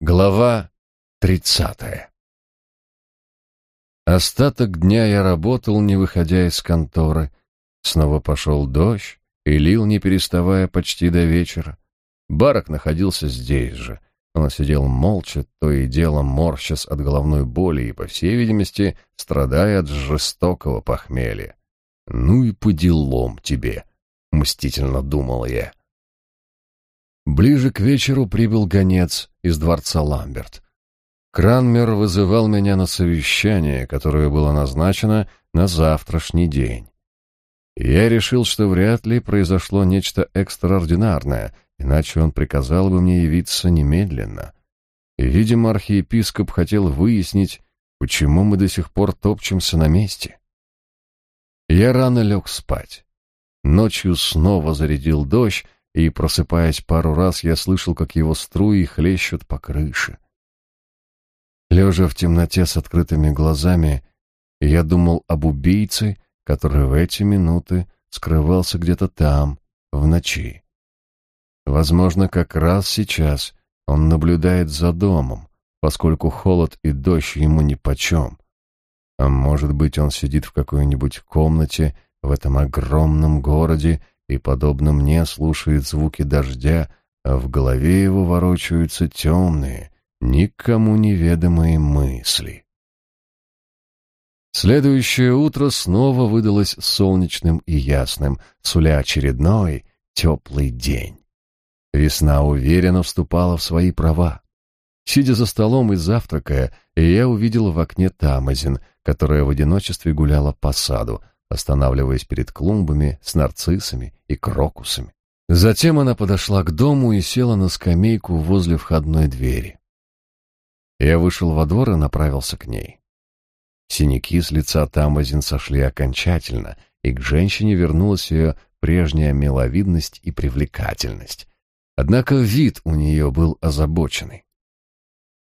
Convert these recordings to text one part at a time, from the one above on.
Глава тридцатая Остаток дня я работал, не выходя из конторы. Снова пошел дождь и лил, не переставая, почти до вечера. Барак находился здесь же. Он сидел молча, то и дело морщась от головной боли и, по всей видимости, страдая от жестокого похмелья. «Ну и по делам тебе», — мстительно думал я. Ближе к вечеру прибыл гонец из дворца Ламберт. Кранмер вызывал меня на совещание, которое было назначено на завтрашний день. Я решил, что вряд ли произошло нечто экстраординарное, иначе он приказал бы мне явиться немедленно. Видимо, архиепископ хотел выяснить, почему мы до сих пор топчемся на месте. Я рано лег спать. Ночью снова зарядил дождь, и, просыпаясь пару раз, я слышал, как его струи хлещут по крыше. Лежа в темноте с открытыми глазами, я думал об убийце, который в эти минуты скрывался где-то там, в ночи. Возможно, как раз сейчас он наблюдает за домом, поскольку холод и дождь ему нипочем. А может быть, он сидит в какой-нибудь комнате в этом огромном городе и, подобно мне, слушает звуки дождя, а в голове его ворочаются темные, никому неведомые мысли. Следующее утро снова выдалось солнечным и ясным, суля очередной теплый день. Весна уверенно вступала в свои права. Сидя за столом и завтракая, я увидел в окне Тамазин, которая в одиночестве гуляла по саду, останавливаясь перед клумбами с нарциссами и крокусами. Затем она подошла к дому и села на скамейку возле входной двери. Я вышел во двор и направился к ней. Синяки с лица Тамазин сошли окончательно, и к женщине вернулась ее прежняя миловидность и привлекательность. Однако вид у нее был озабоченный.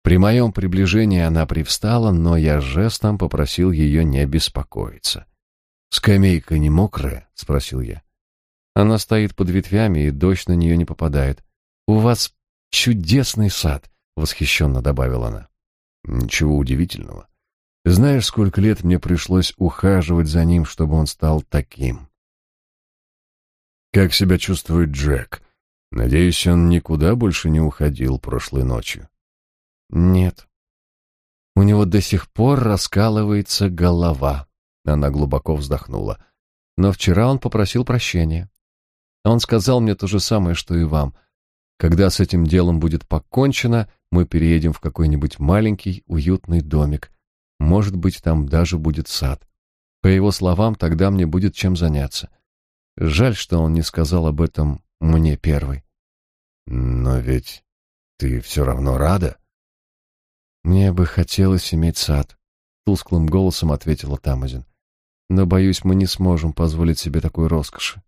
При моем приближении она привстала, но я жестом попросил ее не беспокоиться. «Скамейка не мокрая?» — спросил я. Она стоит под ветвями, и дождь на нее не попадает. «У вас чудесный сад!» — восхищенно добавила она. «Ничего удивительного. Знаешь, сколько лет мне пришлось ухаживать за ним, чтобы он стал таким?» «Как себя чувствует Джек? Надеюсь, он никуда больше не уходил прошлой ночью?» «Нет. У него до сих пор раскалывается голова». Она глубоко вздохнула. Но вчера он попросил прощения. Он сказал мне то же самое, что и вам. Когда с этим делом будет покончено, мы переедем в какой-нибудь маленький уютный домик. Может быть, там даже будет сад. По его словам, тогда мне будет чем заняться. Жаль, что он не сказал об этом мне первый. Но ведь ты все равно рада? Мне бы хотелось иметь сад, тусклым голосом ответила Тамазин но, боюсь, мы не сможем позволить себе такой роскоши.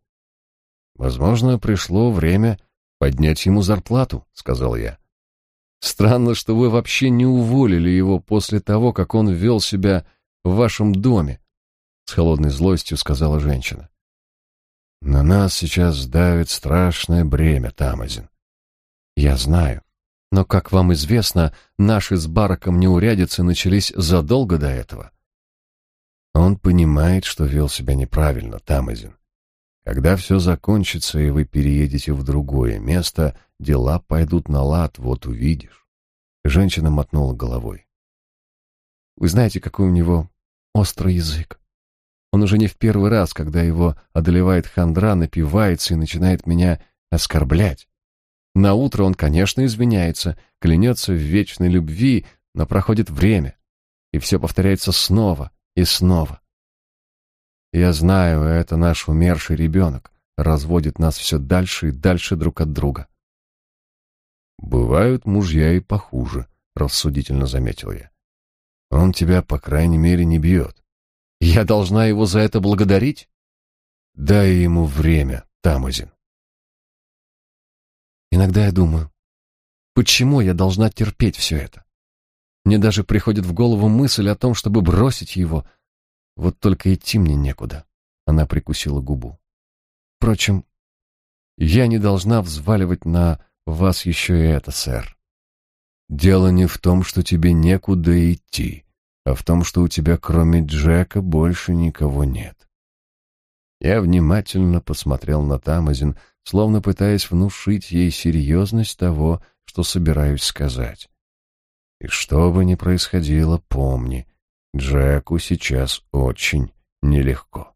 Возможно, пришло время поднять ему зарплату, сказал я. Странно, что вы вообще не уволили его после того, как он вел себя в вашем доме, с холодной злостью сказала женщина. На нас сейчас давит страшное бремя, Тамазин. Я знаю. Но, как вам известно, наши с Бараком неурядицы начались задолго до этого. Он понимает, что вел себя неправильно, Тамазин. Когда все закончится, и вы переедете в другое место, дела пойдут на лад, вот увидишь. Женщина мотнула головой. Вы знаете, какой у него острый язык. Он уже не в первый раз, когда его одолевает хандра, напивается и начинает меня оскорблять. На утро он, конечно, извиняется, клянется в вечной любви, но проходит время, и все повторяется снова, и снова. Я знаю, это наш умерший ребенок, разводит нас все дальше и дальше друг от друга. Бывают мужья и похуже, рассудительно заметил я. Он тебя, по крайней мере, не бьет. Я должна его за это благодарить? Дай ему время, Тамазин. Иногда я думаю, почему я должна терпеть все это? Мне даже приходит в голову мысль о том, чтобы бросить его. Вот только идти мне некуда. Она прикусила губу. Впрочем, я не должна взваливать на вас еще и это, сэр. Дело не в том, что тебе некуда идти, а в том, что у тебя кроме Джека больше никого нет. Я внимательно посмотрел на Тамазин, словно пытаясь внушить ей серьезность того, что собираюсь сказать. И что бы ни происходило, помни, Джеку сейчас очень нелегко.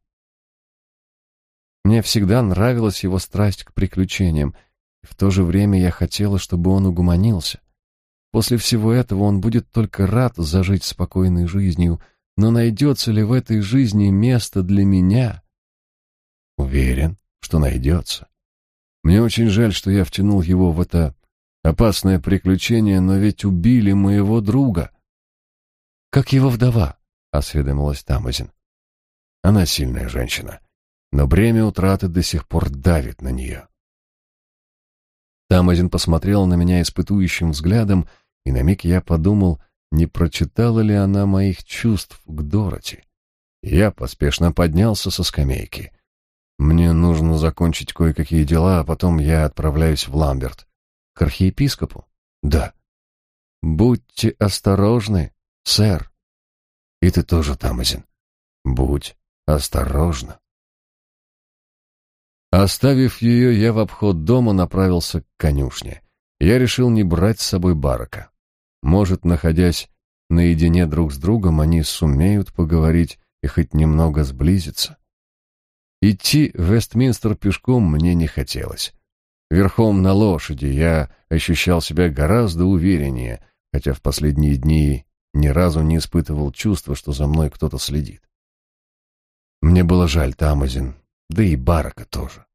Мне всегда нравилась его страсть к приключениям, и в то же время я хотела, чтобы он угомонился. После всего этого он будет только рад зажить спокойной жизнью, но найдется ли в этой жизни место для меня? Уверен, что найдется. Мне очень жаль, что я втянул его в это опасное приключение, но ведь убили моего друга. Как его вдова, осведомилась Тамазин. Она сильная женщина, но бремя утраты до сих пор давит на нее. Тамазин посмотрела на меня испытующим взглядом, и на миг я подумал, не прочитала ли она моих чувств к Дороти. Я поспешно поднялся со скамейки. Мне нужно закончить кое-какие дела, а потом я отправляюсь в Ламберт. К архиепископу? Да. Будьте осторожны, сэр. И ты тоже, Тамазин. Будь осторожна. Оставив ее, я в обход дома направился к конюшне. Я решил не брать с собой барака. Может, находясь наедине друг с другом, они сумеют поговорить и хоть немного сблизиться. Идти в Вестминстер пешком мне не хотелось. Верхом на лошади я ощущал себя гораздо увереннее, хотя в последние дни ни разу не испытывал чувства, что за мной кто-то следит. Мне было жаль Тамазин, да и Барака тоже.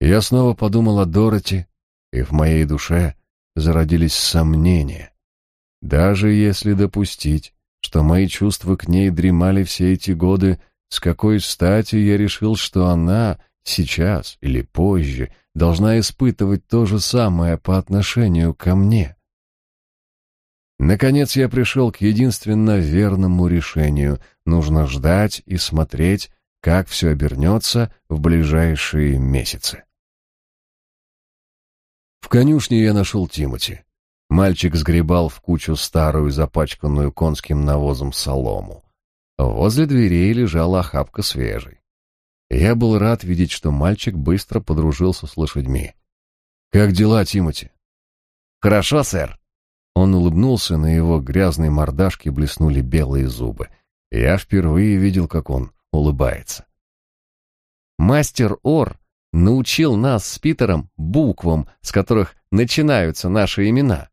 Я снова подумал о Дороти, и в моей душе зародились сомнения. Даже если допустить, что мои чувства к ней дремали все эти годы, с какой стати я решил, что она сейчас или позже должна испытывать то же самое по отношению ко мне? Наконец я пришел к единственно верному решению. Нужно ждать и смотреть, как все обернется в ближайшие месяцы. В конюшне я нашел Тимоти. Мальчик сгребал в кучу старую, запачканную конским навозом солому. Возле дверей лежала охапка свежей. Я был рад видеть, что мальчик быстро подружился с лошадьми. «Как дела, Тимоти?» «Хорошо, сэр». Он улыбнулся, на его грязной мордашке блеснули белые зубы. Я впервые видел, как он улыбается. Мастер Ор научил нас с Питером буквам, с которых начинаются наши имена.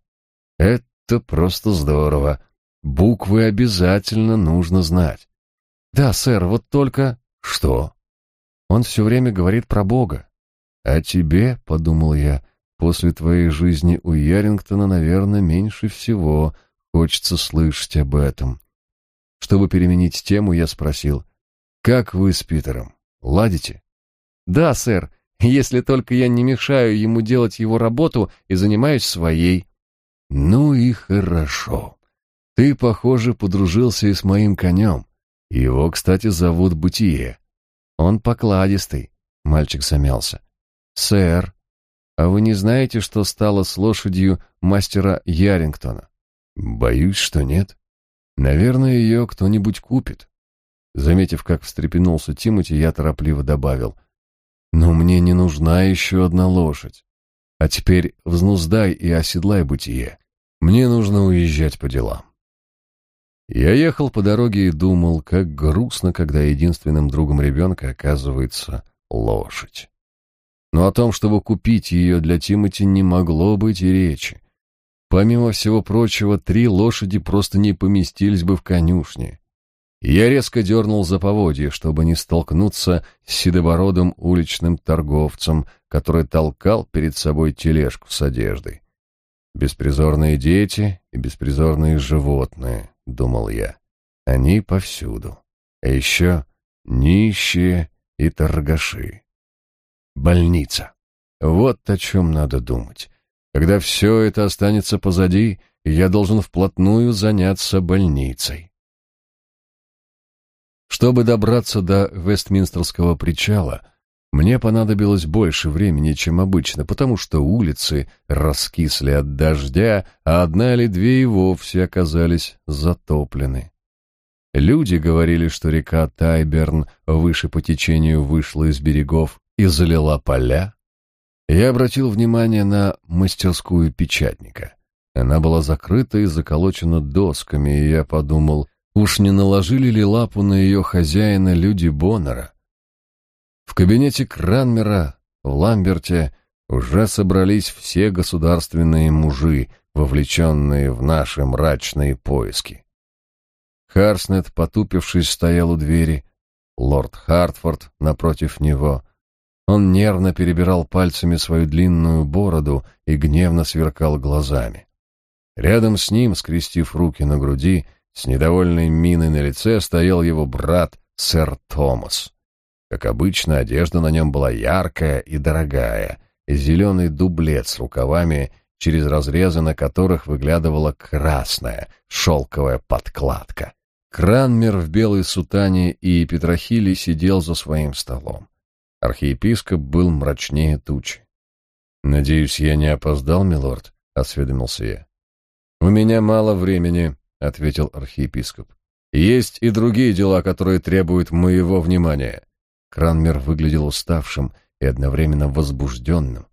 Это просто здорово. Буквы обязательно нужно знать. Да, сэр, вот только... Что? Он все время говорит про Бога. А тебе, подумал я, после твоей жизни у Ярингтона, наверное, меньше всего хочется слышать об этом. Чтобы переменить тему, я спросил, как вы с Питером? Ладите? Да, сэр, если только я не мешаю ему делать его работу и занимаюсь своей. Ну и хорошо. Ты, похоже, подружился и с моим конем. Его, кстати, зовут Бытие. Он покладистый. Мальчик замялся. Сэр, а вы не знаете, что стало с лошадью мастера Ярингтона? Боюсь, что нет. Наверное, ее кто-нибудь купит. Заметив, как встрепенулся Тимати, я торопливо добавил: "Но мне не нужна еще одна лошадь. А теперь взнуздай и оседлай бытие. Мне нужно уезжать по делам". Я ехал по дороге и думал, как грустно, когда единственным другом ребенка оказывается лошадь. Но о том, чтобы купить ее для Тимати, не могло быть и речи. Помимо всего прочего, три лошади просто не поместились бы в конюшне. Я резко дернул за поводье, чтобы не столкнуться с седобородым уличным торговцем, который толкал перед собой тележку с одеждой. Беспризорные дети и беспризорные животные, думал я. Они повсюду. А еще нищие и торгаши. Больница. Вот о чем надо думать. Когда все это останется позади, я должен вплотную заняться больницей. Чтобы добраться до Вестминстерского причала, Мне понадобилось больше времени, чем обычно, потому что улицы раскисли от дождя, а одна или две и вовсе оказались затоплены. Люди говорили, что река Тайберн выше по течению вышла из берегов и залила поля. Я обратил внимание на мастерскую печатника. Она была закрыта и заколочена досками, и я подумал, уж не наложили ли лапу на ее хозяина люди Боннера. В кабинете Кранмера в Ламберте уже собрались все государственные мужи, вовлеченные в наши мрачные поиски. Харснет, потупившись, стоял у двери, лорд Хартфорд напротив него. Он нервно перебирал пальцами свою длинную бороду и гневно сверкал глазами. Рядом с ним, скрестив руки на груди, с недовольной миной на лице стоял его брат, сэр Томас. Как обычно, одежда на нем была яркая и дорогая, зеленый дублет с рукавами, через разрезы на которых выглядывала красная шелковая подкладка. Кранмер в белой сутане и Петрохили сидел за своим столом. Архиепископ был мрачнее тучи. «Надеюсь, я не опоздал, милорд?» — осведомился я. «У меня мало времени», — ответил архиепископ. «Есть и другие дела, которые требуют моего внимания. Кранмер выглядел уставшим и одновременно возбужденным.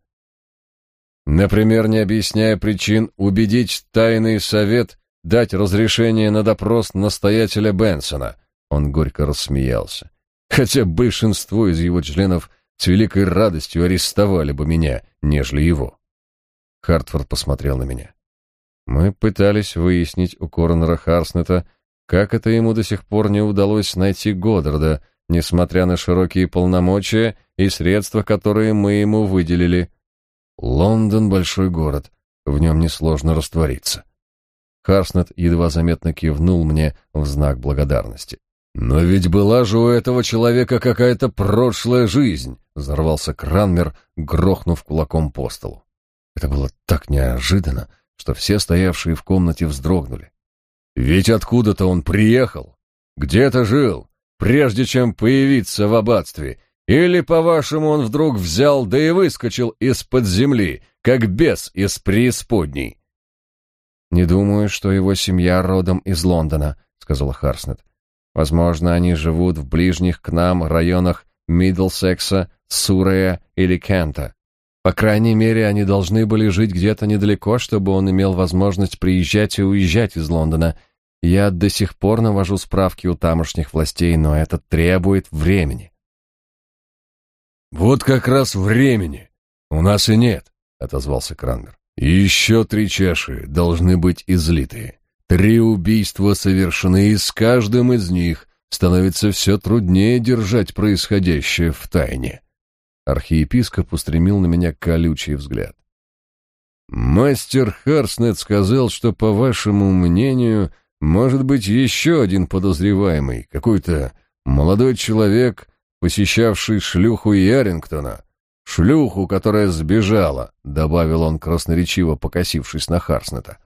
Например, не объясняя причин, убедить тайный совет дать разрешение на допрос настоятеля Бенсона. Он горько рассмеялся. Хотя большинство из его членов с великой радостью арестовали бы меня, нежели его. Хартфорд посмотрел на меня. Мы пытались выяснить у коронера Харснета, как это ему до сих пор не удалось найти Годдарда, несмотря на широкие полномочия и средства, которые мы ему выделили. Лондон — большой город, в нем несложно раствориться. Харснет едва заметно кивнул мне в знак благодарности. «Но ведь была же у этого человека какая-то прошлая жизнь!» — взорвался Кранмер, грохнув кулаком по столу. Это было так неожиданно, что все стоявшие в комнате вздрогнули. «Ведь откуда-то он приехал, где-то жил, прежде чем появиться в аббатстве? Или, по-вашему, он вдруг взял да и выскочил из-под земли, как бес из преисподней?» «Не думаю, что его семья родом из Лондона», — сказала Харснет. «Возможно, они живут в ближних к нам районах Миддлсекса, Сурея или Кента. По крайней мере, они должны были жить где-то недалеко, чтобы он имел возможность приезжать и уезжать из Лондона, я до сих пор навожу справки у тамошних властей, но это требует времени. Вот как раз времени. У нас и нет, отозвался Кранмер. Еще три чаши должны быть излиты. Три убийства совершены, и с каждым из них становится все труднее держать происходящее в тайне. Архиепископ устремил на меня колючий взгляд. Мастер Харснет сказал, что, по вашему мнению, может быть, еще один подозреваемый, какой-то молодой человек, посещавший шлюху Ярингтона. Шлюху, которая сбежала, добавил он красноречиво, покосившись на Харснета.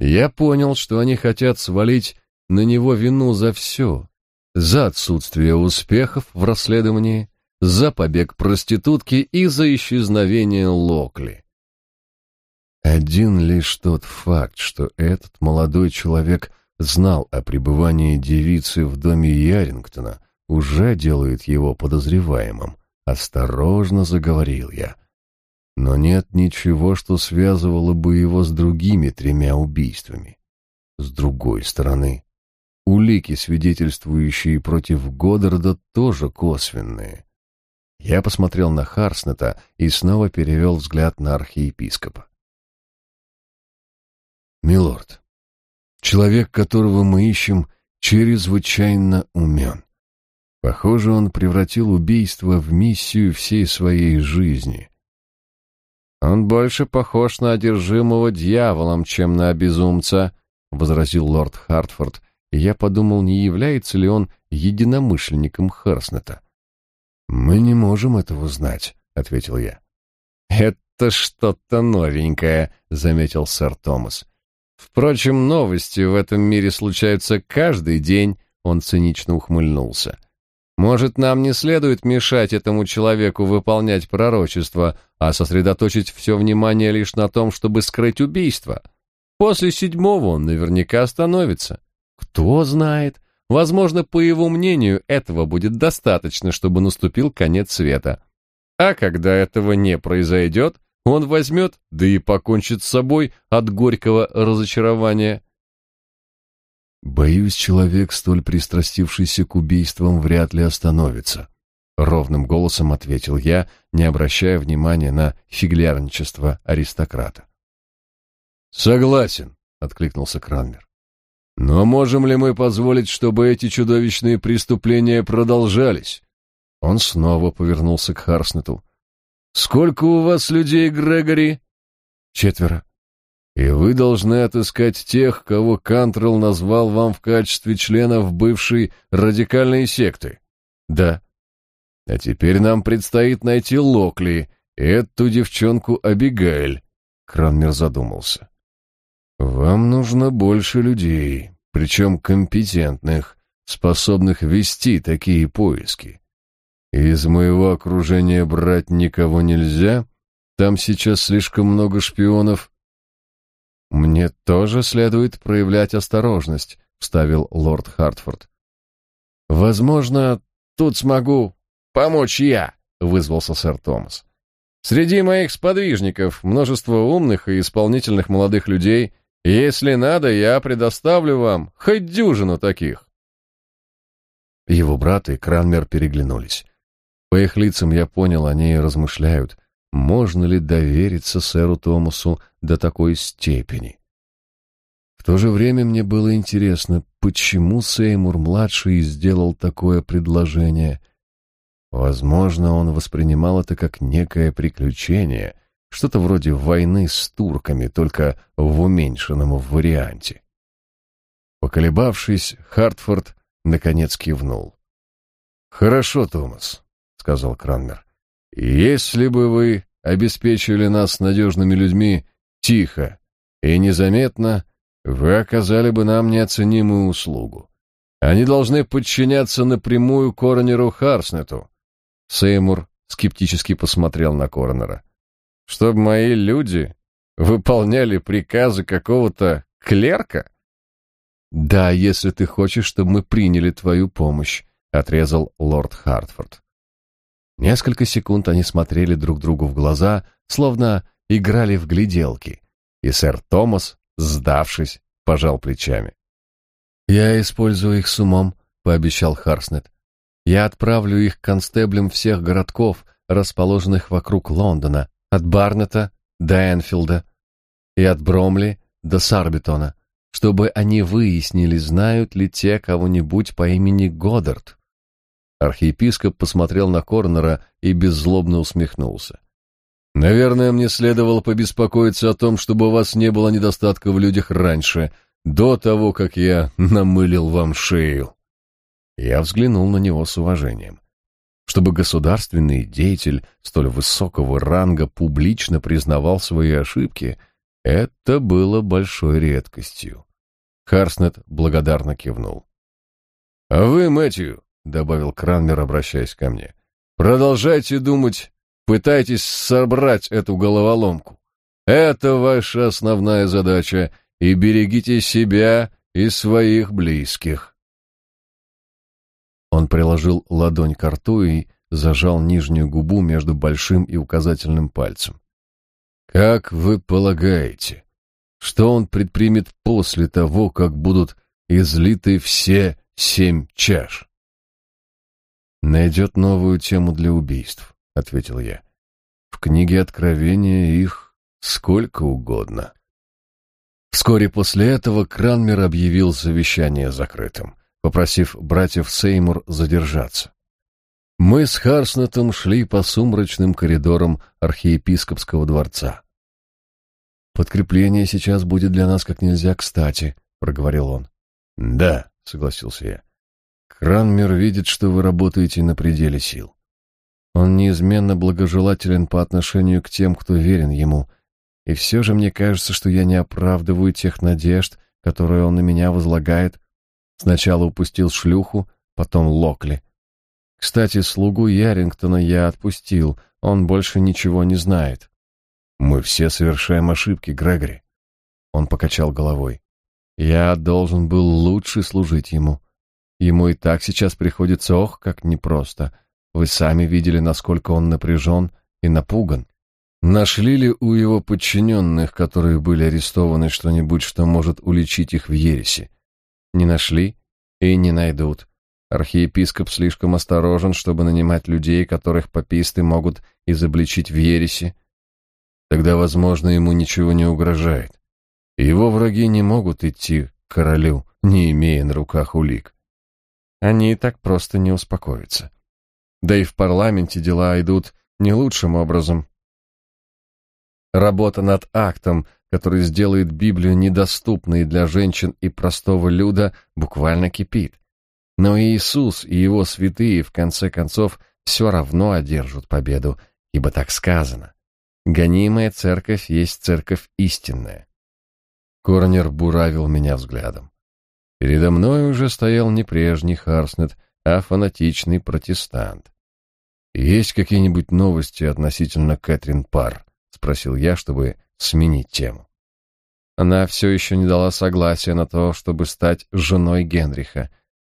Я понял, что они хотят свалить на него вину за все. За отсутствие успехов в расследовании, за побег проститутки и за исчезновение Локли. Один лишь тот факт, что этот молодой человек знал о пребывании девицы в доме Ярингтона, уже делает его подозреваемым. Осторожно заговорил я. Но нет ничего, что связывало бы его с другими тремя убийствами. С другой стороны, улики, свидетельствующие против Годдарда, тоже косвенные. Я посмотрел на Харснета и снова перевел взгляд на архиепископа. Милорд, человек, которого мы ищем, чрезвычайно умен. Похоже, он превратил убийство в миссию всей своей жизни. Он больше похож на одержимого дьяволом, чем на безумца, возразил лорд Хартфорд, и я подумал, не является ли он единомышленником Харснета. Мы не можем этого знать, ответил я. Это что-то новенькое, заметил сэр Томас. Впрочем, новости в этом мире случаются каждый день, он цинично ухмыльнулся. Может, нам не следует мешать этому человеку выполнять пророчество, а сосредоточить все внимание лишь на том, чтобы скрыть убийство? После седьмого он наверняка остановится. Кто знает, возможно, по его мнению, этого будет достаточно, чтобы наступил конец света. А когда этого не произойдет, он возьмет, да и покончит с собой от горького разочарования. Боюсь, человек, столь пристрастившийся к убийствам, вряд ли остановится, ровным голосом ответил я, не обращая внимания на фиглярничество аристократа. Согласен, откликнулся Кранмер. Но можем ли мы позволить, чтобы эти чудовищные преступления продолжались? Он снова повернулся к Харснету. Сколько у вас людей, Грегори? Четверо. И вы должны отыскать тех, кого Кантрелл назвал вам в качестве членов бывшей радикальной секты. Да. А теперь нам предстоит найти Локли и эту девчонку Абигайль. Кранмер задумался. Вам нужно больше людей, причем компетентных, способных вести такие поиски. Из моего окружения брать никого нельзя, там сейчас слишком много шпионов, «Мне тоже следует проявлять осторожность», — вставил лорд Хартфорд. «Возможно, тут смогу помочь я», — вызвался сэр Томас. «Среди моих сподвижников множество умных и исполнительных молодых людей. Если надо, я предоставлю вам хоть дюжину таких». Его брат и Кранмер переглянулись. По их лицам я понял, они размышляют, можно ли довериться сэру Томасу до такой степени. В то же время мне было интересно, почему Сеймур-младший сделал такое предложение. Возможно, он воспринимал это как некое приключение, что-то вроде войны с турками, только в уменьшенном варианте. Поколебавшись, Хартфорд наконец кивнул. «Хорошо, Томас», — сказал Кранмер. Если бы вы обеспечили нас надежными людьми тихо и незаметно, вы оказали бы нам неоценимую услугу. Они должны подчиняться напрямую коронеру Харснету. Сеймур скептически посмотрел на коронера. Чтобы мои люди выполняли приказы какого-то клерка? Да, если ты хочешь, чтобы мы приняли твою помощь, отрезал лорд Хартфорд. Несколько секунд они смотрели друг другу в глаза, словно играли в гляделки, и сэр Томас, сдавшись, пожал плечами. «Я использую их с умом», — пообещал Харснет. «Я отправлю их к констеблям всех городков, расположенных вокруг Лондона, от Барнета до Энфилда и от Бромли до Сарбитона, чтобы они выяснили, знают ли те кого-нибудь по имени Годдард. Архиепископ посмотрел на Корнера и беззлобно усмехнулся. «Наверное, мне следовало побеспокоиться о том, чтобы у вас не было недостатка в людях раньше, до того, как я намылил вам шею». Я взглянул на него с уважением. Чтобы государственный деятель столь высокого ранга публично признавал свои ошибки, это было большой редкостью. Харснет благодарно кивнул. «А вы, Мэтью, — добавил Кранмер, обращаясь ко мне. «Продолжайте думать, пытайтесь собрать эту головоломку. Это ваша основная задача, и берегите себя и своих близких». Он приложил ладонь к рту и зажал нижнюю губу между большим и указательным пальцем. «Как вы полагаете, что он предпримет после того, как будут излиты все семь чаш?» найдет новую тему для убийств, ответил я. В книге Откровения их сколько угодно. Вскоре после этого Кранмер объявил совещание закрытым, попросив братьев Сеймур задержаться. Мы с Харснетом шли по сумрачным коридорам архиепископского дворца. «Подкрепление сейчас будет для нас как нельзя кстати», — проговорил он. «Да», — согласился я. Кранмер видит, что вы работаете на пределе сил. Он неизменно благожелателен по отношению к тем, кто верен ему, и все же мне кажется, что я не оправдываю тех надежд, которые он на меня возлагает. Сначала упустил шлюху, потом Локли. Кстати, слугу Ярингтона я отпустил, он больше ничего не знает. Мы все совершаем ошибки, Грегори. Он покачал головой. Я должен был лучше служить ему. Ему и так сейчас приходится, ох, как непросто. Вы сами видели, насколько он напряжен и напуган. Нашли ли у его подчиненных, которые были арестованы, что-нибудь, что может уличить их в ереси? Не нашли и не найдут. Архиепископ слишком осторожен, чтобы нанимать людей, которых пописты могут изобличить в ереси. Тогда, возможно, ему ничего не угрожает. Его враги не могут идти к королю, не имея на руках улик. Они и так просто не успокоятся. Да и в парламенте дела идут не лучшим образом. Работа над актом, который сделает Библию недоступной для женщин и простого люда, буквально кипит. Но Иисус и его святые в конце концов все равно одержат победу, ибо так сказано. Гонимая церковь есть церковь истинная. Корнер буравил меня взглядом. Передо мной уже стоял не прежний Харснет, а фанатичный протестант. «Есть какие-нибудь новости относительно Кэтрин Пар?» — спросил я, чтобы сменить тему. Она все еще не дала согласия на то, чтобы стать женой Генриха.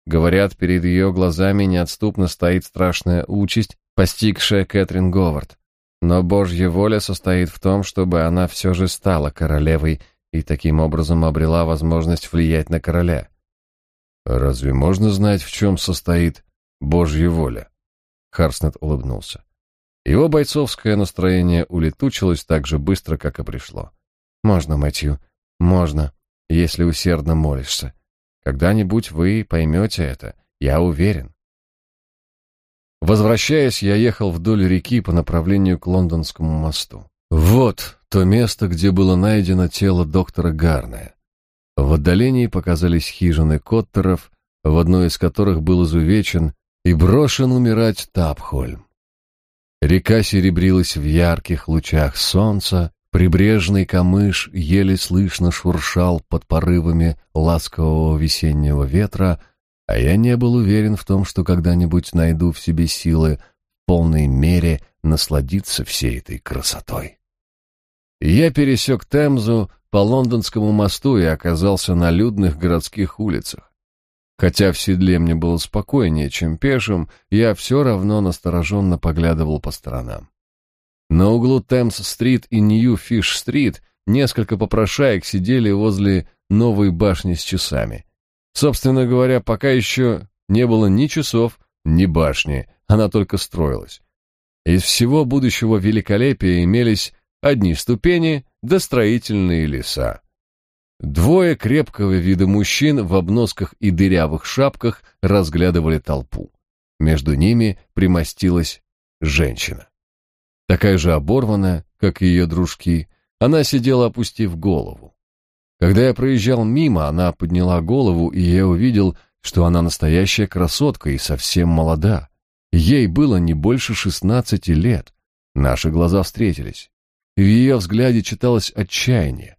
Говорят, перед ее глазами неотступно стоит страшная участь, постигшая Кэтрин Говард. Но Божья воля состоит в том, чтобы она все же стала королевой и таким образом обрела возможность влиять на короля. Разве можно знать, в чем состоит Божья воля? Харснет улыбнулся. Его бойцовское настроение улетучилось так же быстро, как и пришло. Можно, Мэтью, можно, если усердно молишься. Когда-нибудь вы поймете это, я уверен. Возвращаясь, я ехал вдоль реки по направлению к Лондонскому мосту. Вот то место, где было найдено тело доктора Гарная. В отдалении показались хижины Коттеров, в одной из которых был изувечен и брошен умирать Тапхольм. Река серебрилась в ярких лучах солнца, прибрежный камыш еле слышно шуршал под порывами ласкового весеннего ветра, а я не был уверен в том, что когда-нибудь найду в себе силы в полной мере насладиться всей этой красотой. Я пересек Темзу по Лондонскому мосту и оказался на людных городских улицах. Хотя в седле мне было спокойнее, чем пешим, я все равно настороженно поглядывал по сторонам. На углу Темс-стрит и Нью-Фиш-стрит несколько попрошаек сидели возле новой башни с часами. Собственно говоря, пока еще не было ни часов, ни башни, она только строилась. Из всего будущего великолепия имелись одни ступени да строительные леса. Двое крепкого вида мужчин в обносках и дырявых шапках разглядывали толпу. Между ними примостилась женщина. Такая же оборванная, как и ее дружки, она сидела, опустив голову. Когда я проезжал мимо, она подняла голову, и я увидел, что она настоящая красотка и совсем молода. Ей было не больше шестнадцати лет. Наши глаза встретились. В ее взгляде читалось отчаяние.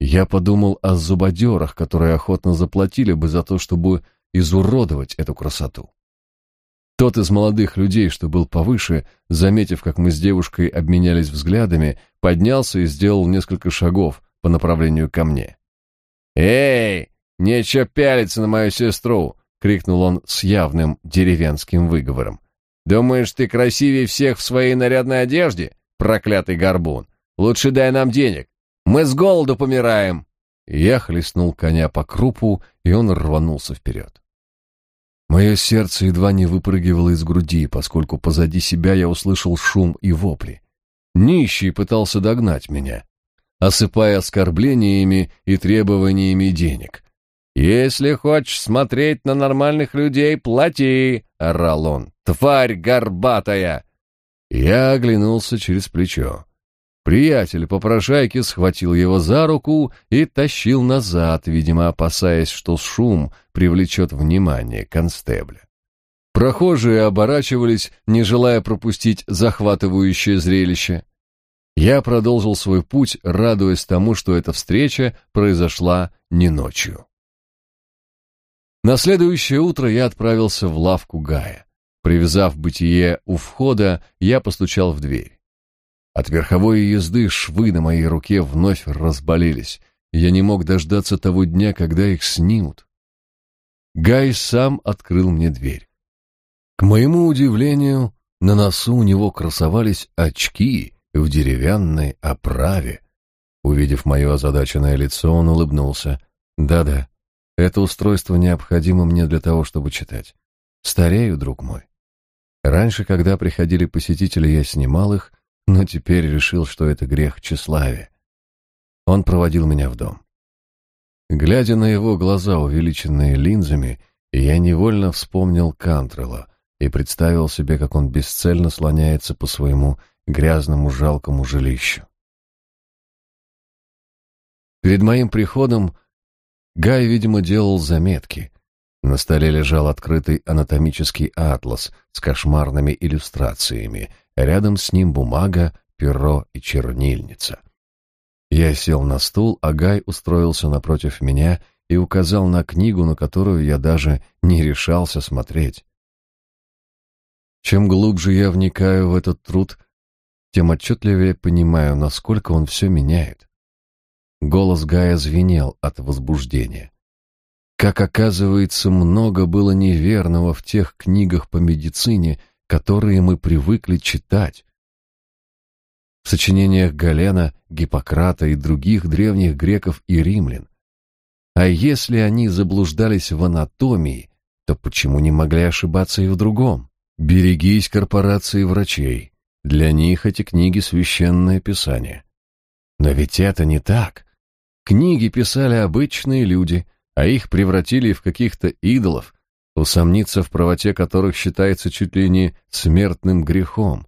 Я подумал о зубодерах, которые охотно заплатили бы за то, чтобы изуродовать эту красоту. Тот из молодых людей, что был повыше, заметив, как мы с девушкой обменялись взглядами, поднялся и сделал несколько шагов по направлению ко мне. «Эй, нечего пялиться на мою сестру!» — крикнул он с явным деревенским выговором. «Думаешь, ты красивее всех в своей нарядной одежде, проклятый горбун? Лучше дай нам денег. Мы с голоду помираем!» Я хлестнул коня по крупу, и он рванулся вперед. Мое сердце едва не выпрыгивало из груди, поскольку позади себя я услышал шум и вопли. Нищий пытался догнать меня, осыпая оскорблениями и требованиями денег. «Если хочешь смотреть на нормальных людей, плати!» — орал он. «Тварь горбатая!» Я оглянулся через плечо. Приятель попрошайки схватил его за руку и тащил назад, видимо, опасаясь, что шум привлечет внимание констебля. Прохожие оборачивались, не желая пропустить захватывающее зрелище. Я продолжил свой путь, радуясь тому, что эта встреча произошла не ночью. На следующее утро я отправился в лавку Гая. Привязав бытие у входа, я постучал в дверь. От верховой езды швы на моей руке вновь разболелись. Я не мог дождаться того дня, когда их снимут. Гай сам открыл мне дверь. К моему удивлению, на носу у него красовались очки в деревянной оправе. Увидев мое озадаченное лицо, он улыбнулся. «Да-да, это устройство необходимо мне для того, чтобы читать. Старею, друг мой. Раньше, когда приходили посетители, я снимал их, но теперь решил, что это грех тщеславия. Он проводил меня в дом. Глядя на его глаза, увеличенные линзами, я невольно вспомнил Кантрелла и представил себе, как он бесцельно слоняется по своему грязному жалкому жилищу. Перед моим приходом Гай, видимо, делал заметки. На столе лежал открытый анатомический атлас с кошмарными иллюстрациями, рядом с ним бумага, перо и чернильница. Я сел на стул, а Гай устроился напротив меня и указал на книгу, на которую я даже не решался смотреть. Чем глубже я вникаю в этот труд, тем отчетливее понимаю, насколько он все меняет. Голос Гая звенел от возбуждения. Как оказывается, много было неверного в тех книгах по медицине, которые мы привыкли читать. В сочинениях Галена, Гиппократа и других древних греков и римлян. А если они заблуждались в анатомии, то почему не могли ошибаться и в другом? Берегись корпорации врачей. Для них эти книги священное писание. Но ведь это не так. Книги писали обычные люди, а их превратили в каких-то идолов, усомниться в правоте которых считается чуть ли не смертным грехом.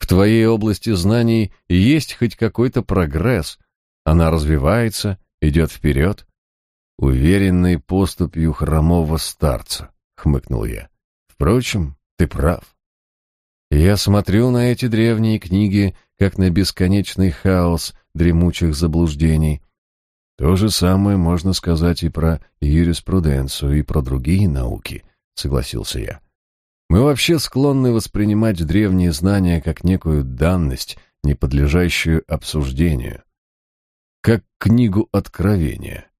В твоей области знаний есть хоть какой-то прогресс, она развивается, идет вперед. Уверенной поступью хромого старца, хмыкнул я. Впрочем, ты прав. Я смотрю на эти древние книги, как на бесконечный хаос дремучих заблуждений, то же самое можно сказать и про юриспруденцию, и про другие науки, согласился я. Мы вообще склонны воспринимать древние знания как некую данность, не подлежащую обсуждению, как книгу откровения.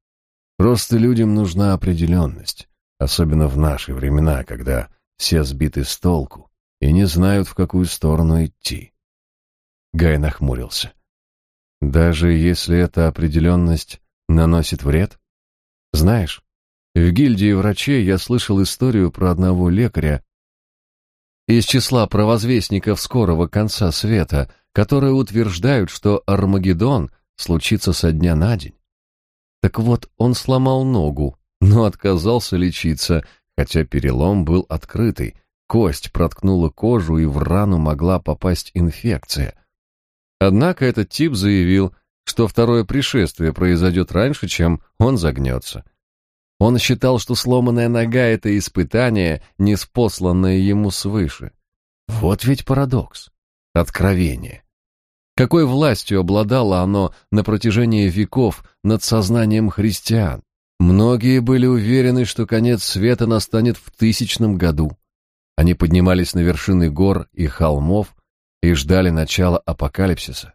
Просто людям нужна определенность, особенно в наши времена, когда все сбиты с толку и не знают, в какую сторону идти. Гай нахмурился. Даже если эта определенность наносит вред? Знаешь, в гильдии врачей я слышал историю про одного лекаря из числа провозвестников скорого конца света, которые утверждают, что Армагеддон случится со дня на день. Так вот, он сломал ногу, но отказался лечиться, хотя перелом был открытый, кость проткнула кожу и в рану могла попасть инфекция. Однако этот тип заявил, что второе пришествие произойдет раньше, чем он загнется. Он считал, что сломанная нога — это испытание, неспосланное ему свыше. Вот ведь парадокс. Откровение. Какой властью обладало оно на протяжении веков над сознанием христиан? Многие были уверены, что конец света настанет в тысячном году. Они поднимались на вершины гор и холмов и ждали начала апокалипсиса.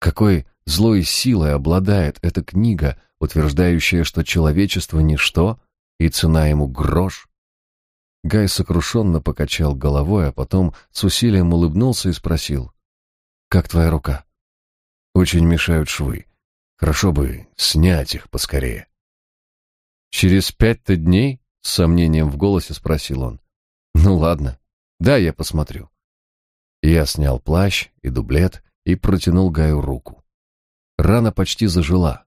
Какой злой силой обладает эта книга, утверждающая, что человечество — ничто, и цена ему грош? Гай сокрушенно покачал головой, а потом с усилием улыбнулся и спросил. «Как твоя рука?» «Очень мешают швы. Хорошо бы снять их поскорее». «Через пять-то дней?» — с сомнением в голосе спросил он. «Ну ладно, да, я посмотрю». Я снял плащ и дублет и протянул Гаю руку. Рана почти зажила.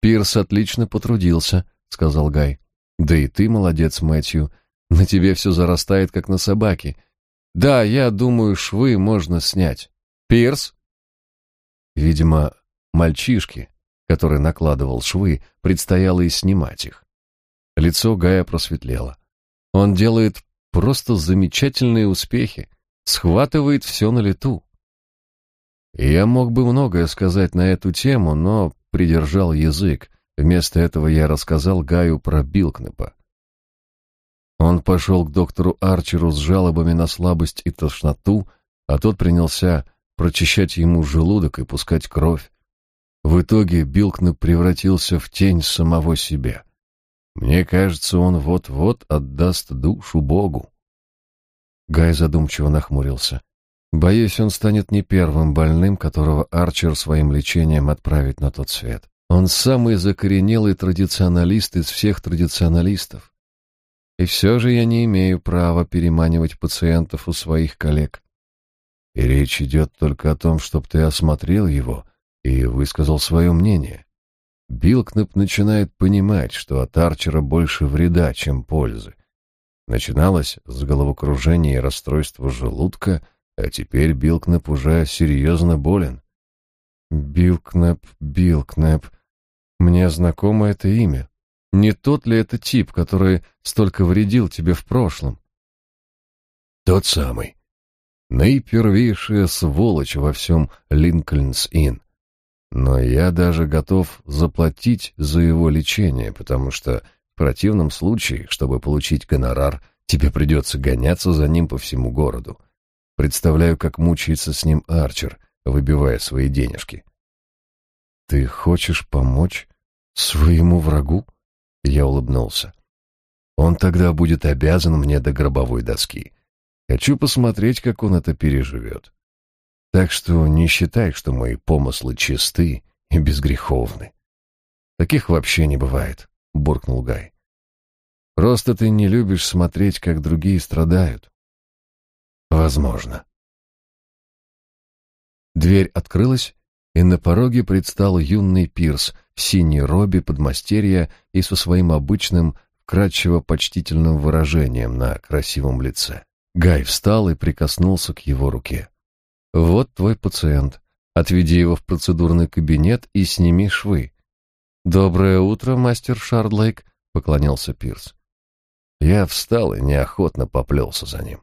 «Пирс отлично потрудился», — сказал Гай. «Да и ты молодец, Мэтью. На тебе все зарастает, как на собаке. Да, я думаю, швы можно снять. Пирс?» Видимо, мальчишке, который накладывал швы, предстояло и снимать их. Лицо Гая просветлело. Он делает просто замечательные успехи, схватывает все на лету. Я мог бы многое сказать на эту тему, но придержал язык. Вместо этого я рассказал Гаю про Билкнепа. Он пошел к доктору Арчеру с жалобами на слабость и тошноту, а тот принялся прочищать ему желудок и пускать кровь. В итоге Билкнеп превратился в тень самого себя. Мне кажется, он вот-вот отдаст душу Богу. Гай задумчиво нахмурился. Боюсь, он станет не первым больным, которого Арчер своим лечением отправит на тот свет. Он самый закоренелый традиционалист из всех традиционалистов. И все же я не имею права переманивать пациентов у своих коллег. И речь идет только о том, чтобы ты осмотрел его и высказал свое мнение. Билкнеп начинает понимать, что от Арчера больше вреда, чем пользы. Начиналось с головокружения и расстройства желудка, а теперь Билкнеп уже серьезно болен. Билкнеп, Билкнеп. Мне знакомо это имя. Не тот ли это тип, который столько вредил тебе в прошлом? Тот самый. Наипервейшая сволочь во всем Линкольнс-Инн. Но я даже готов заплатить за его лечение, потому что в противном случае, чтобы получить гонорар, тебе придется гоняться за ним по всему городу. Представляю, как мучается с ним Арчер, выбивая свои денежки. Ты хочешь помочь своему врагу? Я улыбнулся. Он тогда будет обязан мне до гробовой доски. Хочу посмотреть, как он это переживет. Так что не считай, что мои помыслы чисты и безгреховны. Таких вообще не бывает, буркнул Гай. Просто ты не любишь смотреть, как другие страдают. Возможно. Дверь открылась, и на пороге предстал юный Пирс в синей робе подмастерья и со своим обычным, вкрадчиво почтительным выражением на красивом лице. Гай встал и прикоснулся к его руке. «Вот твой пациент. Отведи его в процедурный кабинет и сними швы». «Доброе утро, мастер Шардлейк», — поклонился Пирс. Я встал и неохотно поплелся за ним.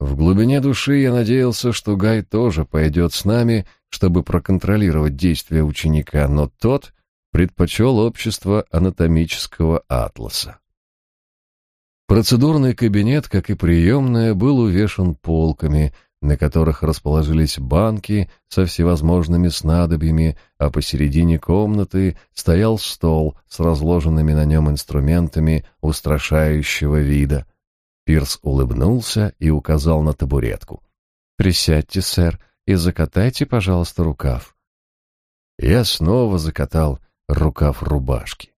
В глубине души я надеялся, что Гай тоже пойдет с нами, чтобы проконтролировать действия ученика, но тот предпочел общество анатомического атласа. Процедурный кабинет, как и приемная, был увешан полками, на которых расположились банки со всевозможными снадобьями, а посередине комнаты стоял стол с разложенными на нем инструментами устрашающего вида. Пирс улыбнулся и указал на табуретку. «Присядьте, сэр, и закатайте, пожалуйста, рукав». Я снова закатал рукав рубашки.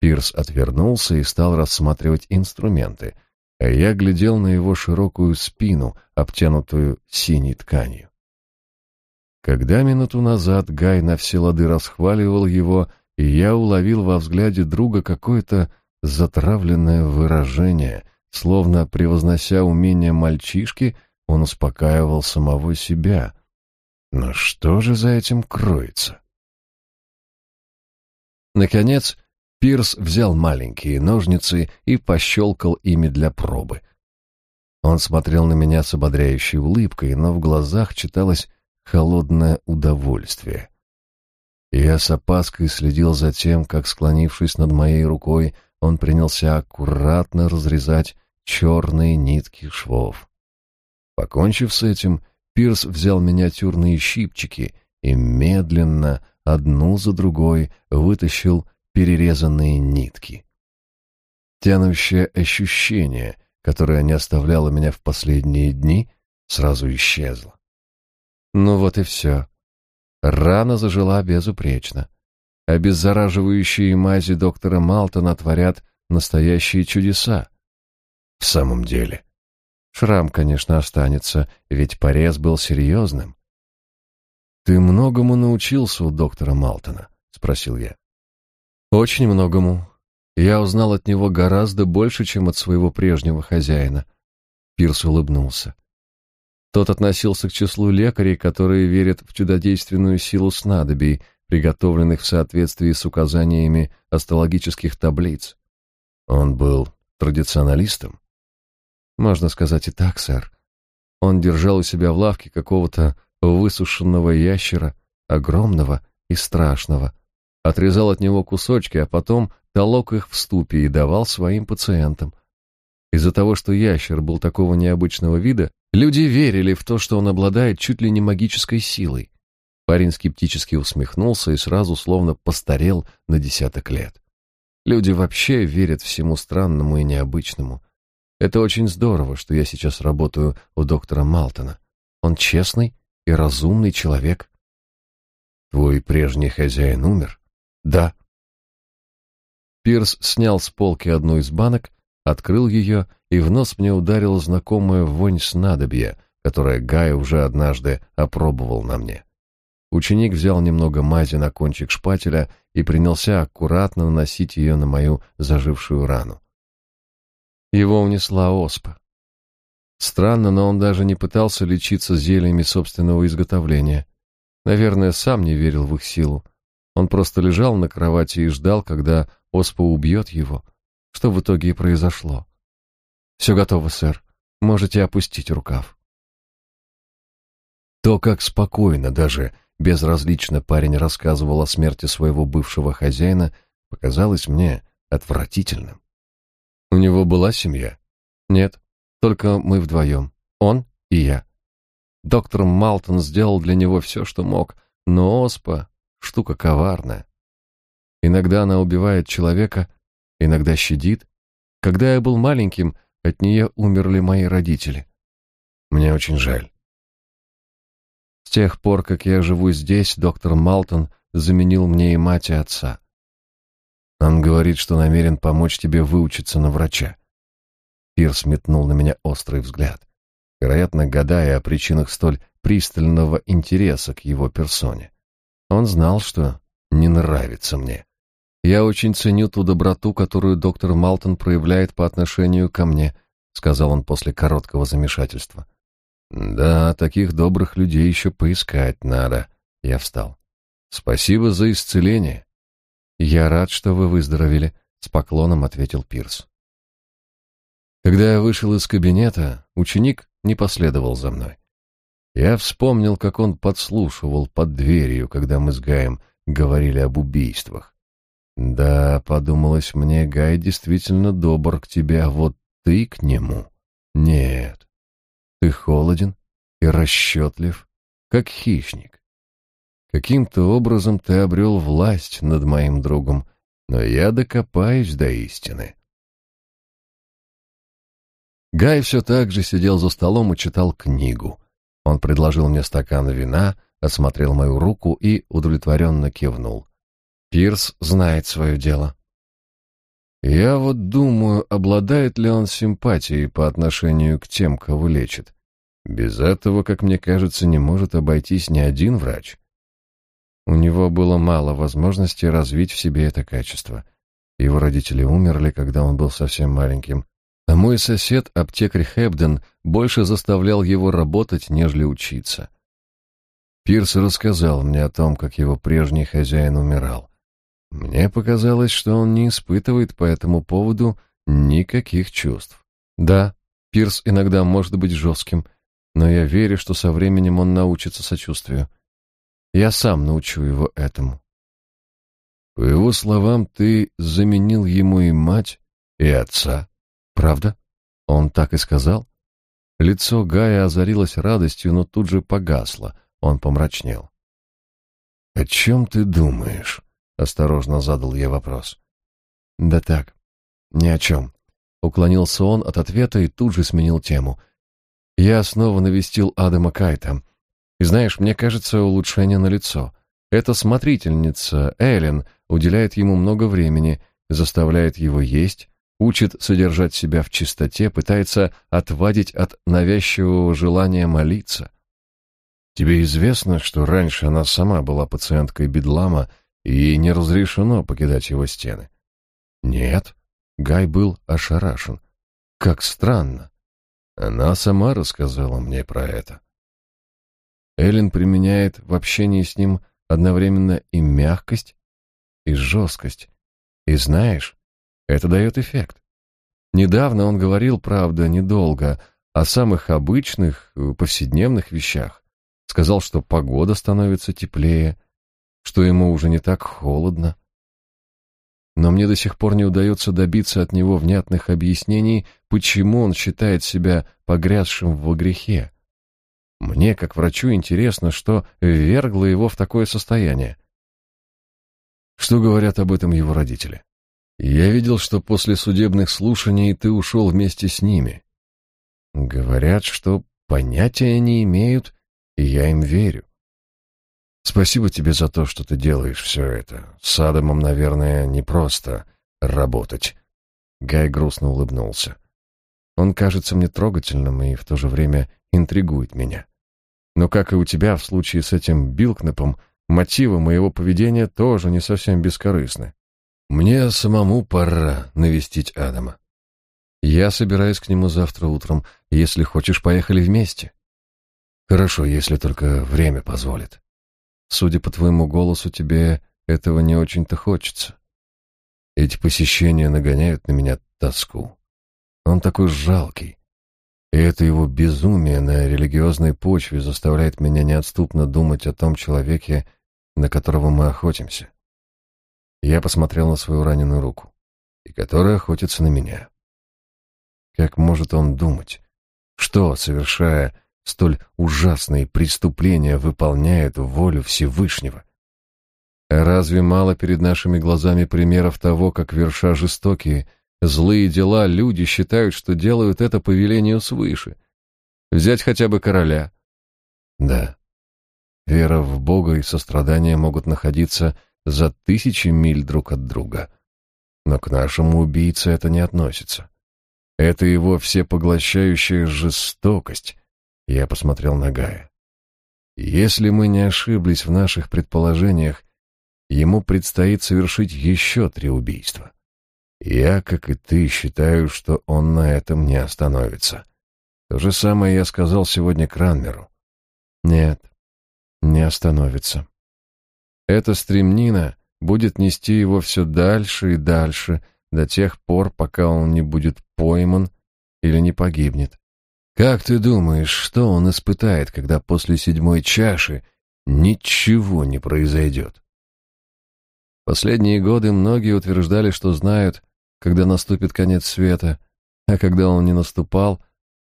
Пирс отвернулся и стал рассматривать инструменты, а я глядел на его широкую спину, обтянутую синей тканью. Когда минуту назад Гай на все лады расхваливал его, и я уловил во взгляде друга какое-то затравленное выражение, Словно превознося умение мальчишки, он успокаивал самого себя. Но что же за этим кроется? Наконец, Пирс взял маленькие ножницы и пощелкал ими для пробы. Он смотрел на меня с ободряющей улыбкой, но в глазах читалось холодное удовольствие. Я с опаской следил за тем, как, склонившись над моей рукой, он принялся аккуратно разрезать черные нитки швов. Покончив с этим, Пирс взял миниатюрные щипчики и медленно, одну за другой, вытащил перерезанные нитки. Тянущее ощущение, которое не оставляло меня в последние дни, сразу исчезло. Ну вот и все. Рана зажила безупречно. Обеззараживающие мази доктора Малтона творят настоящие чудеса. В самом деле. Шрам, конечно, останется, ведь порез был серьезным. «Ты многому научился у доктора Малтона?» — спросил я. «Очень многому. Я узнал от него гораздо больше, чем от своего прежнего хозяина». Пирс улыбнулся. Тот относился к числу лекарей, которые верят в чудодейственную силу снадобий, приготовленных в соответствии с указаниями астрологических таблиц. Он был традиционалистом. Можно сказать и так, сэр. Он держал у себя в лавке какого-то высушенного ящера, огромного и страшного, отрезал от него кусочки, а потом толок их в ступе и давал своим пациентам. Из-за того, что ящер был такого необычного вида, люди верили в то, что он обладает чуть ли не магической силой. Парень скептически усмехнулся и сразу словно постарел на десяток лет. Люди вообще верят всему странному и необычному. Это очень здорово, что я сейчас работаю у доктора Малтона. Он честный и разумный человек. Твой прежний хозяин умер? Да. Пирс снял с полки одну из банок, открыл ее, и в нос мне ударила знакомая вонь снадобья, которое Гай уже однажды опробовал на мне. Ученик взял немного мази на кончик шпателя и принялся аккуратно наносить ее на мою зажившую рану. Его унесла оспа. Странно, но он даже не пытался лечиться зельями собственного изготовления. Наверное, сам не верил в их силу. Он просто лежал на кровати и ждал, когда оспа убьет его, что в итоге и произошло. «Все готово, сэр. Можете опустить рукав». То, как спокойно, даже безразлично парень рассказывал о смерти своего бывшего хозяина, показалось мне отвратительным. У него была семья? Нет, только мы вдвоем, он и я. Доктор Малтон сделал для него все, что мог, но оспа — штука коварная. Иногда она убивает человека, иногда щадит. Когда я был маленьким, от нее умерли мои родители. Мне очень жаль. С тех пор, как я живу здесь, доктор Малтон заменил мне и мать, и отца. Он говорит, что намерен помочь тебе выучиться на врача. Пирс метнул на меня острый взгляд, вероятно, гадая о причинах столь пристального интереса к его персоне. Он знал, что не нравится мне. Я очень ценю ту доброту, которую доктор Малтон проявляет по отношению ко мне, сказал он после короткого замешательства. Да, таких добрых людей еще поискать надо. Я встал. Спасибо за исцеление. Я рад, что вы выздоровели, с поклоном ответил Пирс. Когда я вышел из кабинета, ученик не последовал за мной. Я вспомнил, как он подслушивал под дверью, когда мы с Гаем говорили об убийствах. Да, подумалось мне, Гай действительно добр к тебе, а вот ты к нему. Нет, ты холоден и расчетлив, как хищник. Каким-то образом ты обрел власть над моим другом, но я докопаюсь до истины. Гай все так же сидел за столом и читал книгу. Он предложил мне стакан вина, осмотрел мою руку и удовлетворенно кивнул. Пирс знает свое дело. Я вот думаю, обладает ли он симпатией по отношению к тем, кого лечит. Без этого, как мне кажется, не может обойтись ни один врач. У него было мало возможностей развить в себе это качество. Его родители умерли, когда он был совсем маленьким, а мой сосед, аптекарь Хэбден, больше заставлял его работать, нежели учиться. Пирс рассказал мне о том, как его прежний хозяин умирал. Мне показалось, что он не испытывает по этому поводу никаких чувств. Да, Пирс иногда может быть жестким, но я верю, что со временем он научится сочувствию. Я сам научу его этому. По его словам, ты заменил ему и мать, и отца. Правда? Он так и сказал? Лицо Гая озарилось радостью, но тут же погасло. Он помрачнел. «О чем ты думаешь?» — осторожно задал я вопрос. «Да так, ни о чем». Уклонился он от ответа и тут же сменил тему. «Я снова навестил Адама Кайта. И знаешь, мне кажется, улучшение налицо. Эта смотрительница, Эллен, уделяет ему много времени, заставляет его есть, учит содержать себя в чистоте, пытается отвадить от навязчивого желания молиться. Тебе известно, что раньше она сама была пациенткой Бедлама, и ей не разрешено покидать его стены. Нет, Гай был ошарашен. Как странно. Она сама рассказала мне про это. Эллен применяет в общении с ним одновременно и мягкость, и жесткость. И знаешь, это дает эффект. Недавно он говорил, правда, недолго, о самых обычных, повседневных вещах. Сказал, что погода становится теплее, что ему уже не так холодно. но мне до сих пор не удается добиться от него внятных объяснений, почему он считает себя погрязшим во грехе. Мне, как врачу, интересно, что ввергло его в такое состояние. Что говорят об этом его родители? Я видел, что после судебных слушаний ты ушел вместе с ними. Говорят, что понятия не имеют, и я им верю. Спасибо тебе за то, что ты делаешь все это. С Адамом, наверное, непросто работать. Гай грустно улыбнулся. Он кажется мне трогательным и в то же время интригует меня. Но, как и у тебя в случае с этим Билкнепом, мотивы моего поведения тоже не совсем бескорыстны. Мне самому пора навестить Адама. Я собираюсь к нему завтра утром. Если хочешь, поехали вместе. Хорошо, если только время позволит. Судя по твоему голосу, тебе этого не очень-то хочется. Эти посещения нагоняют на меня тоску. Он такой жалкий. И это его безумие на религиозной почве заставляет меня неотступно думать о том человеке, на которого мы охотимся. Я посмотрел на свою раненую руку, и которая охотится на меня. Как может он думать, что, совершая столь ужасные преступления выполняет волю Всевышнего. Разве мало перед нашими глазами примеров того, как верша жестокие, злые дела люди считают, что делают это по велению свыше? Взять хотя бы короля. Да, вера в Бога и сострадание могут находиться за тысячи миль друг от друга. Но к нашему убийце это не относится. Это его всепоглощающая жестокость, я посмотрел на Гая. Если мы не ошиблись в наших предположениях, ему предстоит совершить еще три убийства. Я, как и ты, считаю, что он на этом не остановится. То же самое я сказал сегодня Кранмеру. Нет, не остановится. Эта стремнина будет нести его все дальше и дальше, до тех пор, пока он не будет пойман или не погибнет. Как ты думаешь, что он испытает, когда после седьмой чаши ничего не произойдет? Последние годы многие утверждали, что знают, когда наступит конец света, а когда он не наступал,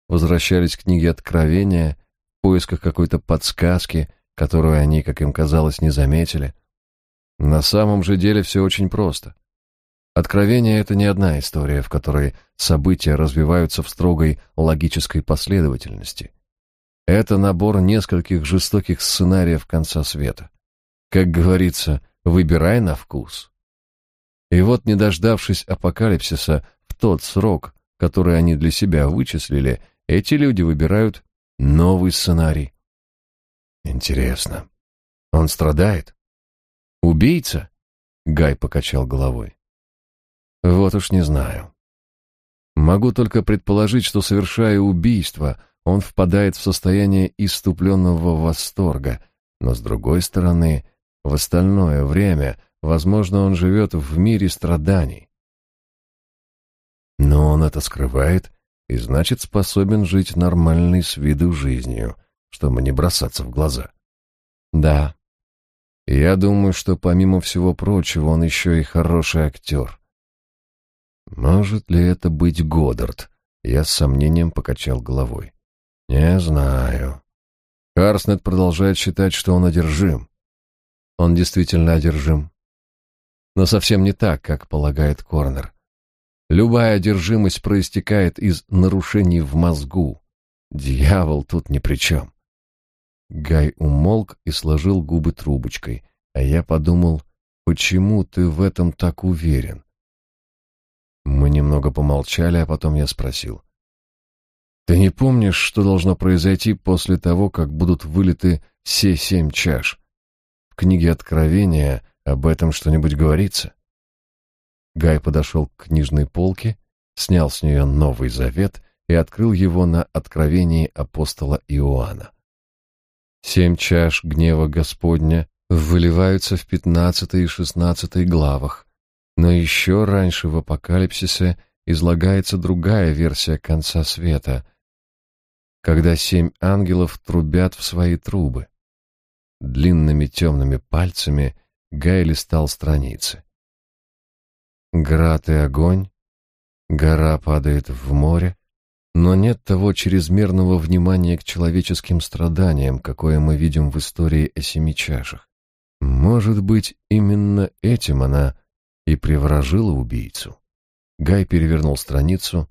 возвращались к книге Откровения в поисках какой-то подсказки, которую они, как им казалось, не заметили. На самом же деле все очень просто. Откровение — это не одна история, в которой события развиваются в строгой логической последовательности. Это набор нескольких жестоких сценариев конца света. Как говорится, выбирай на вкус. И вот, не дождавшись апокалипсиса в тот срок, который они для себя вычислили, эти люди выбирают новый сценарий. Интересно, он страдает? Убийца? Гай покачал головой. Вот уж не знаю. Могу только предположить, что, совершая убийство, он впадает в состояние иступленного восторга, но, с другой стороны, в остальное время, возможно, он живет в мире страданий. Но он это скрывает и, значит, способен жить нормальной с виду жизнью, чтобы не бросаться в глаза. Да, я думаю, что, помимо всего прочего, он еще и хороший актер. Может ли это быть Годдард? Я с сомнением покачал головой. Не знаю. Карснет продолжает считать, что он одержим. Он действительно одержим. Но совсем не так, как полагает Корнер. Любая одержимость проистекает из нарушений в мозгу. Дьявол тут ни при чем. Гай умолк и сложил губы трубочкой, а я подумал, почему ты в этом так уверен? Мы немного помолчали, а потом я спросил. «Ты не помнишь, что должно произойти после того, как будут вылиты все семь чаш? В книге Откровения об этом что-нибудь говорится?» Гай подошел к книжной полке, снял с нее Новый Завет и открыл его на Откровении апостола Иоанна. Семь чаш гнева Господня выливаются в пятнадцатой и шестнадцатой главах, но еще раньше в Апокалипсисе излагается другая версия конца света, когда семь ангелов трубят в свои трубы. Длинными темными пальцами Гай листал страницы. Град и огонь, гора падает в море, но нет того чрезмерного внимания к человеческим страданиям, какое мы видим в истории о семи чашах. Может быть, именно этим она и приворожила убийцу. Гай перевернул страницу.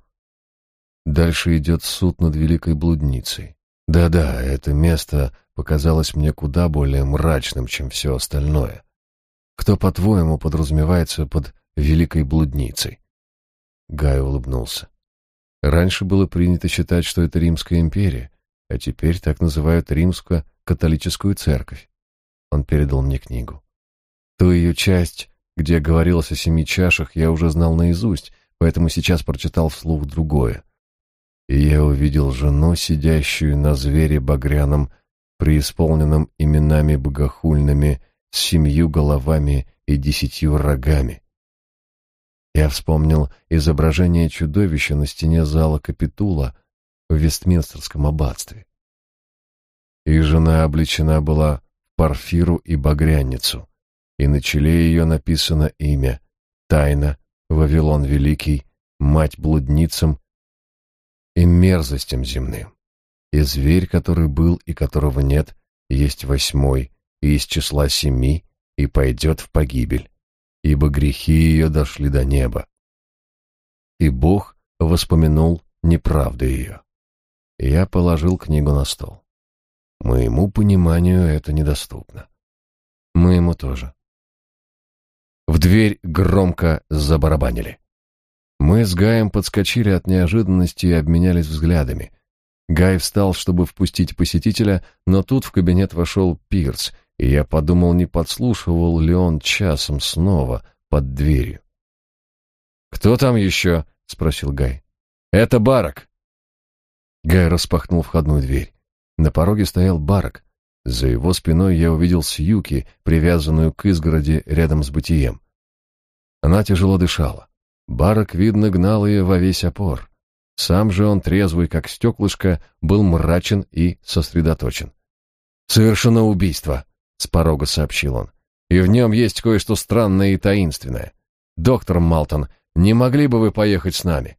Дальше идет суд над великой блудницей. Да-да, это место показалось мне куда более мрачным, чем все остальное. Кто, по-твоему, подразумевается под великой блудницей? Гай улыбнулся. Раньше было принято считать, что это Римская империя, а теперь так называют Римско-католическую церковь. Он передал мне книгу. Ту ее часть, где говорилось о семи чашах, я уже знал наизусть, поэтому сейчас прочитал вслух другое. И я увидел жену, сидящую на звере багряном, преисполненном именами богохульными, с семью головами и десятью рогами. Я вспомнил изображение чудовища на стене зала Капитула в Вестминстерском аббатстве. И жена облечена была в парфиру и багряницу, и на челе ее написано имя «Тайна, Вавилон Великий, мать блудницам и мерзостям земным». И зверь, который был и которого нет, есть восьмой, и из числа семи, и пойдет в погибель ибо грехи ее дошли до неба. И Бог воспомянул неправду ее. Я положил книгу на стол. Моему пониманию это недоступно. Моему тоже. В дверь громко забарабанили. Мы с Гаем подскочили от неожиданности и обменялись взглядами. Гай встал, чтобы впустить посетителя, но тут в кабинет вошел Пирс и я подумал, не подслушивал ли он часом снова под дверью. «Кто там еще?» — спросил Гай. «Это Барак». Гай распахнул входную дверь. На пороге стоял Барак. За его спиной я увидел Сьюки, привязанную к изгороди рядом с бытием. Она тяжело дышала. Барак, видно, гнал ее во весь опор. Сам же он, трезвый как стеклышко, был мрачен и сосредоточен. «Совершено убийство», с порога сообщил он. И в нем есть кое-что странное и таинственное. Доктор Малтон, не могли бы вы поехать с нами?